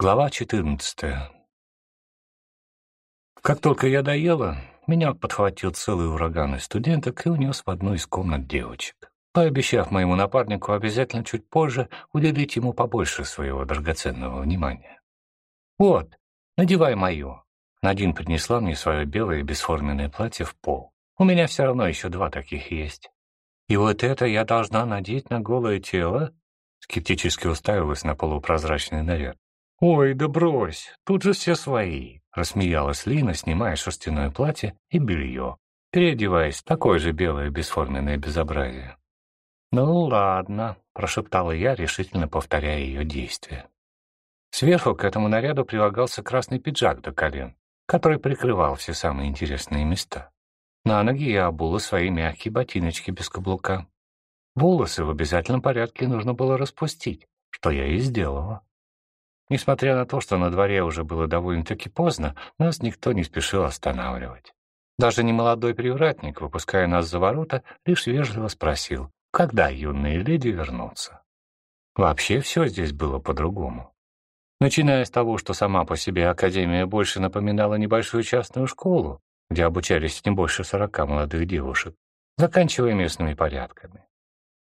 Глава 14. Как только я доела, меня подхватил целый ураган из студенток и унес в одну из комнат девочек, пообещав моему напарнику обязательно чуть позже уделить ему побольше своего драгоценного внимания. «Вот, надевай мое». Надин принесла мне свое белое бесформенное платье в пол. У меня все равно еще два таких есть. И вот это я должна надеть на голое тело? Скептически уставилась на полупрозрачный наряд. «Ой, да брось, тут же все свои», — рассмеялась Лина, снимая шерстяное платье и белье, переодеваясь в такое же белое бесформенное безобразие. «Ну ладно», — прошептала я, решительно повторяя ее действия. Сверху к этому наряду прилагался красный пиджак до колен, который прикрывал все самые интересные места. На ноги я обула свои мягкие ботиночки без каблука. Волосы в обязательном порядке нужно было распустить, что я и сделала. Несмотря на то, что на дворе уже было довольно-таки поздно, нас никто не спешил останавливать. Даже немолодой привратник, выпуская нас за ворота, лишь вежливо спросил, когда юные леди вернутся. Вообще все здесь было по-другому. Начиная с того, что сама по себе Академия больше напоминала небольшую частную школу, где обучались не больше сорока молодых девушек, заканчивая местными порядками.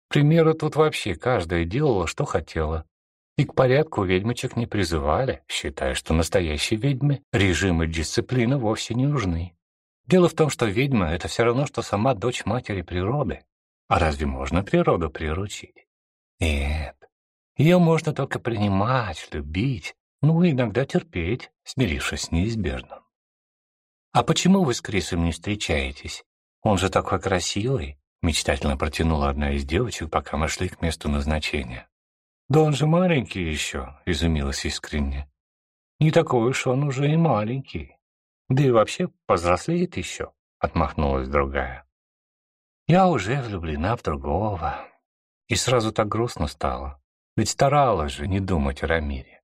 К примеру, тут вообще каждая делала, что хотела, и к порядку ведьмочек не призывали, считая, что настоящие ведьмы режим и дисциплина вовсе не нужны. Дело в том, что ведьма — это все равно, что сама дочь матери природы. А разве можно природу приручить? Нет. Ее можно только принимать, любить, ну и иногда терпеть, смирившись с неизбежным. «А почему вы с Крисом не встречаетесь? Он же такой красивый!» Мечтательно протянула одна из девочек, пока мы шли к месту назначения. «Да он же маленький еще», — изумилась искренне. «Не такой уж он уже и маленький. Да и вообще повзрослеет еще», — отмахнулась другая. «Я уже влюблена в другого». И сразу так грустно стало. Ведь старалась же не думать о Рамире.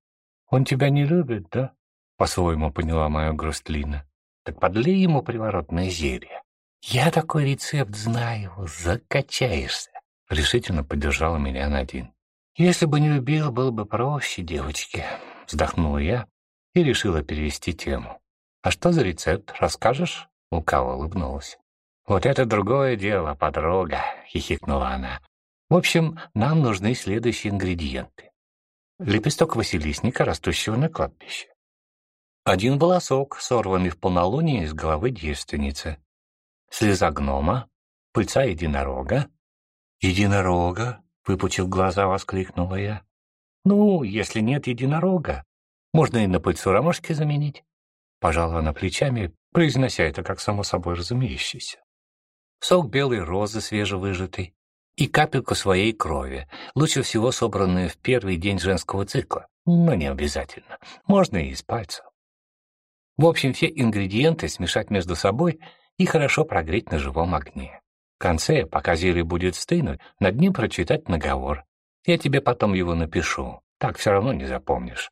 «Он тебя не любит, да?» — по-своему поняла мою грусть Лина. «Так подлей ему приворотное зелье. Я такой рецепт знаю, закачаешься». Решительно поддержала меня Надин. «Если бы не любил, было бы проще, девочки», — вздохнула я и решила перевести тему. «А что за рецепт, расскажешь?» — лукаво улыбнулась. «Вот это другое дело, подруга», — хихикнула она. «В общем, нам нужны следующие ингредиенты. Лепесток василисника, растущего на кладбище. Один волосок, сорванный в полнолуние из головы девственницы. Слеза гнома, пыльца единорога. Единорога? — выпучив глаза, воскликнула я. «Ну, если нет единорога, можно и на пыльцу ромашки заменить». Пожала она плечами, произнося это как само собой разумеющееся. Сок белой розы свежевыжатый и капельку своей крови, лучше всего собранную в первый день женского цикла, но не обязательно, можно и из пальца. В общем, все ингредиенты смешать между собой и хорошо прогреть на живом огне конце, пока зелье будет стынуть, над ним прочитать наговор. Я тебе потом его напишу, так все равно не запомнишь.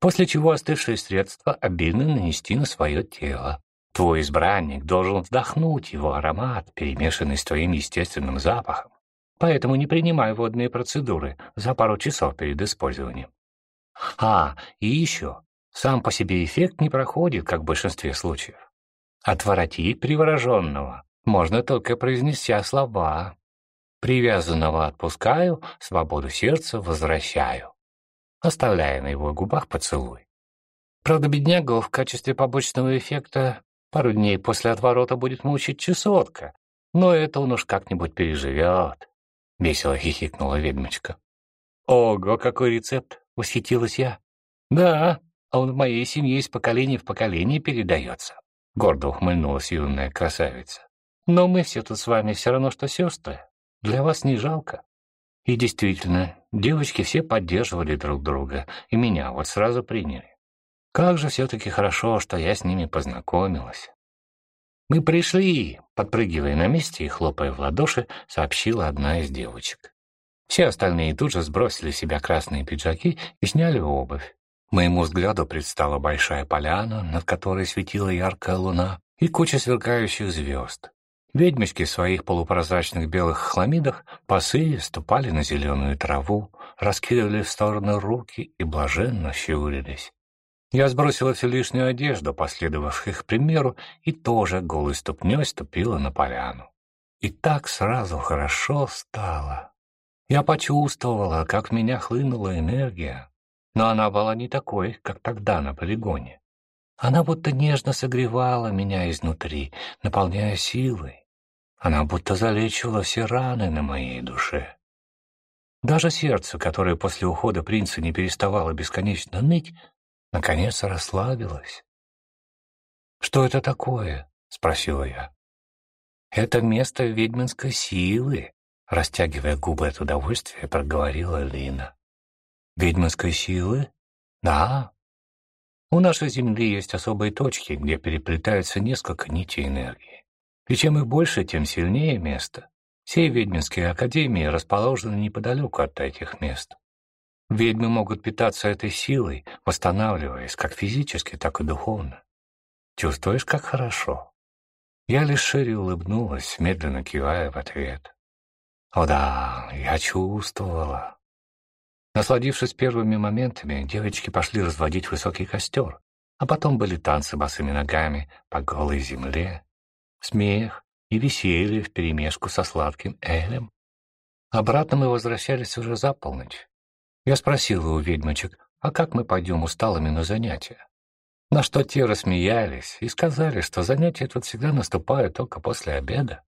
После чего остывшее средство обильно нанести на свое тело. Твой избранник должен вдохнуть его аромат, перемешанный с твоим естественным запахом. Поэтому не принимай водные процедуры за пару часов перед использованием. А, и еще. Сам по себе эффект не проходит, как в большинстве случаев. Отворотить привороженного можно только произнеся слова. Привязанного отпускаю, свободу сердца возвращаю, оставляя на его губах поцелуй. Правда, беднягу в качестве побочного эффекта пару дней после отворота будет мучить чесотка, но это он уж как-нибудь переживет. Весело хихикнула ведьмочка. «Ого, какой рецепт!» — восхитилась я. «Да, он в моей семье из поколения в поколение передается», — гордо ухмыльнулась юная красавица. Но мы все тут с вами все равно, что сестры. Для вас не жалко. И действительно, девочки все поддерживали друг друга, и меня вот сразу приняли. Как же все-таки хорошо, что я с ними познакомилась. «Мы пришли!» — подпрыгивая на месте и хлопая в ладоши, сообщила одна из девочек. Все остальные тут же сбросили с себя красные пиджаки и сняли обувь. Моему взгляду предстала большая поляна, над которой светила яркая луна, и куча сверкающих звезд. Ведьмочки в своих полупрозрачных белых хламидах босые ступали на зеленую траву, раскидывали в стороны руки и блаженно щурились. Я сбросила всю лишнюю одежду, последовав их примеру, и тоже голой ступней ступила на поляну. И так сразу хорошо стало. Я почувствовала, как в меня хлынула энергия, но она была не такой, как тогда на полигоне. Она будто нежно согревала меня изнутри, наполняя силой. Она будто залечивала все раны на моей душе. Даже сердце, которое после ухода принца не переставало бесконечно ныть, наконец расслабилось. «Что это такое?» — спросила я. «Это место ведьминской силы», — растягивая губы от удовольствия, проговорила Лина. «Ведьминской силы? Да, у нашей Земли есть особые точки, где переплетаются несколько нитей энергии. И чем их больше, тем сильнее место. Все ведьминские академии расположены неподалеку от этих мест. Ведьмы могут питаться этой силой, восстанавливаясь как физически, так и духовно. Чувствуешь, как хорошо? Я лишь шире улыбнулась, медленно кивая в ответ. О да, я чувствовала. Насладившись первыми моментами, девочки пошли разводить высокий костер, а потом были танцы босыми ногами по голой земле, смех и веселье вперемешку со сладким элем. Обратно мы возвращались уже за полночь. Я спросила у ведьмочек, а как мы пойдем усталыми на занятия? На что те рассмеялись и сказали, что занятия тут всегда наступают только после обеда,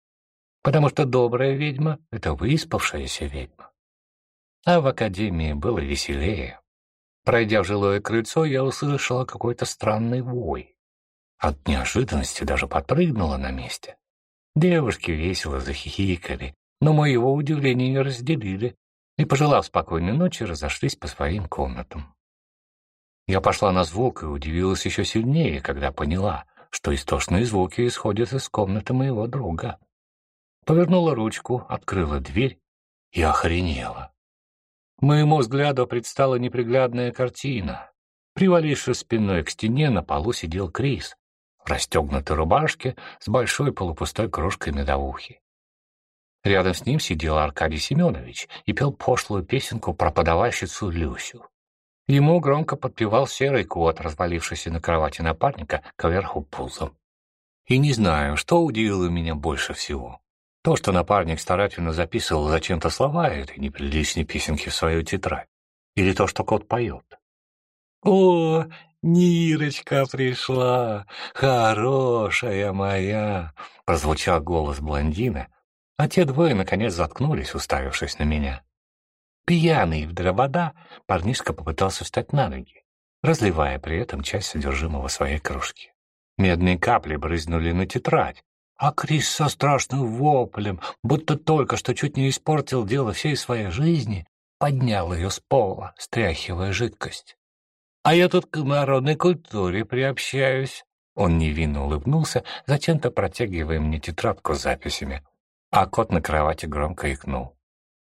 потому что добрая ведьма — это выспавшаяся ведьма а в академии было веселее. Пройдя в жилое крыльцо, я услышала какой-то странный вой. От неожиданности даже подпрыгнула на месте. Девушки весело захихикали, но моего удивления не разделили и, пожелав спокойной ночи, разошлись по своим комнатам. Я пошла на звук и удивилась еще сильнее, когда поняла, что истошные звуки исходят из комнаты моего друга. Повернула ручку, открыла дверь и охренела. Моему взгляду предстала неприглядная картина. Привалившись спиной к стене, на полу сидел Крис расстегнутой рубашке с большой полупустой кружкой медовухи. Рядом с ним сидел Аркадий Семенович и пел пошлую песенку про подавальщицу Люсю. Ему громко подпевал серый кот, развалившийся на кровати напарника кверху пузом. И не знаю, что удивило меня больше всего. То, что напарник старательно записывал зачем-то слова этой неприличной песенки в свою тетрадь. Или то, что кот поет. «О, Нирочка пришла, хорошая моя!» Прозвучал голос блондина, а те двое наконец заткнулись, уставившись на меня. Пьяный в дровода, парнишка попытался встать на ноги, разливая при этом часть содержимого своей кружки. Медные капли брызнули на тетрадь, а Крис со страшным воплем, будто только что чуть не испортил дело всей своей жизни, поднял ее с пола, стряхивая жидкость. «А я тут к народной культуре приобщаюсь». Он невинно улыбнулся, затем-то протягивая мне тетрадку с записями. А кот на кровати громко икнул.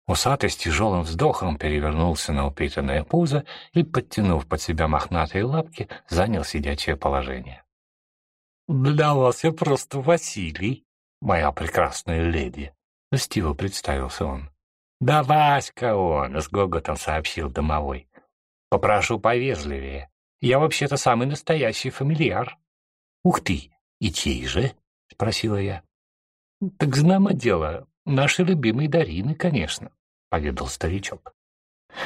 Усатый с тяжелым вздохом перевернулся на упитанное пузо и, подтянув под себя мохнатые лапки, занял сидячее положение. «Для вас я просто Василий, моя прекрасная леди», — льстиво представился он. «Да Васька он», — с гоготом сообщил домовой. «Попрошу повежливее. Я вообще-то самый настоящий фамильяр». «Ух ты, и чей же?» — спросила я. «Так знамо дело, наши любимые Дарины, конечно», — поведал старичок.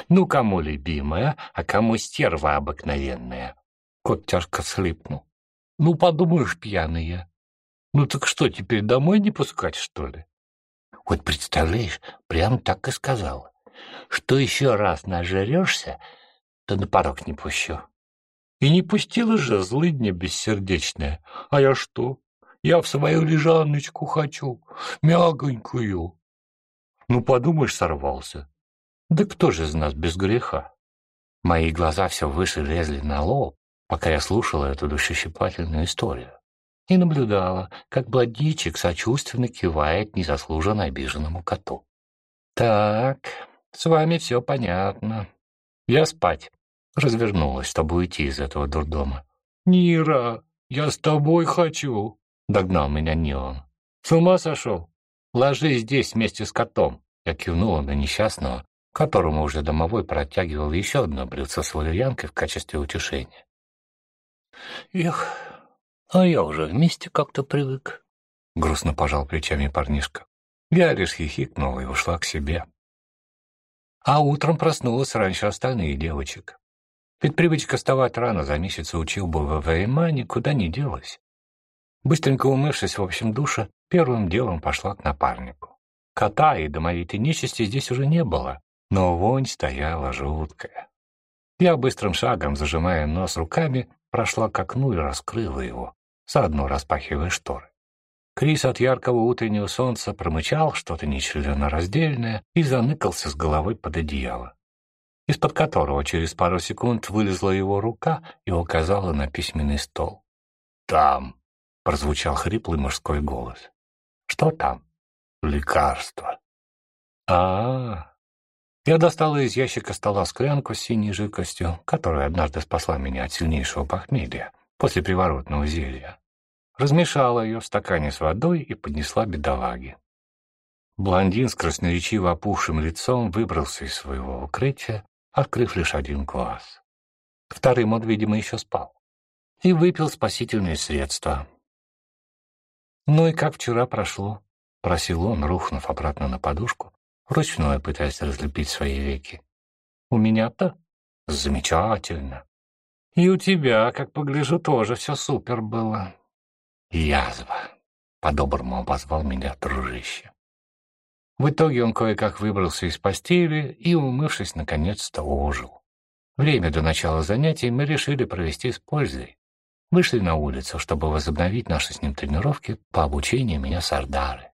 «Ну, кому любимая, а кому стерва обыкновенная?» Кот тяжко слипнул. Ну, подумаешь, пьяные. Ну так что, теперь домой не пускать, что ли? Вот представляешь, прям так и сказала. Что еще раз нажерешься, то на порог не пущу. И не пустила же злыдня бессердечная. А я что? Я в свою лежаночку хочу, мягонькую. Ну, подумаешь, сорвался. Да кто же из нас без греха? Мои глаза все выше лезли на лоб, пока я слушала эту душещипательную историю и наблюдала, как блондичек сочувственно кивает незаслуженно обиженному коту. «Так, с вами все понятно. Я спать». Развернулась, чтобы уйти из этого дурдома. «Нира, я с тобой хочу!» — догнал меня Нилан. «С ума сошел? Ложись здесь вместе с котом!» Я кивнула на несчастного, которому уже домовой протягивал еще одно блюдце с валерьянкой в качестве утешения. «Эх, а я уже вместе как-то привык», — грустно пожал плечами парнишка. Я лишь хихикнула и ушла к себе. А утром проснулась раньше остальных девочек. Ведь привычка вставать рано за месяц учебы в ВМА никуда не делась. Быстренько умывшись в общем душе, первым делом пошла к напарнику. Кота и домовитой нечисти здесь уже не было, но вонь стояла жуткая. Я быстрым шагом, зажимая нос руками, прошла к окну и раскрыла его, заодно распахивая шторы. Крис от яркого утреннего солнца промычал что-то нечленораздельное и заныкался с головой под одеяло из-под которого через пару секунд вылезла его рука и указала на письменный стол. «Там!» — прозвучал хриплый мужской голос. «Что там?» «Лекарство». А, -а, а Я достала из ящика стола склянку с синей жидкостью, которая однажды спасла меня от сильнейшего похмелья после приворотного зелья. Размешала ее в стакане с водой и поднесла бедолаге. Блондин с красноречиво опухшим лицом выбрался из своего укрытия открыв лишь один глаз. Вторым он, видимо, еще спал. И выпил спасительные средства. «Ну и как вчера прошло?» — просил он, рухнув обратно на подушку, вручную пытаясь разлепить свои веки. «У меня-то? Замечательно. И у тебя, как погляжу, тоже все супер было. Язва!» — по-доброму обозвал меня дружище. В итоге он кое-как выбрался из постели и, умывшись, наконец-то ожил. Время до начала занятий мы решили провести с пользой. Вышли на улицу, чтобы возобновить наши с ним тренировки по обучению меня Сардары.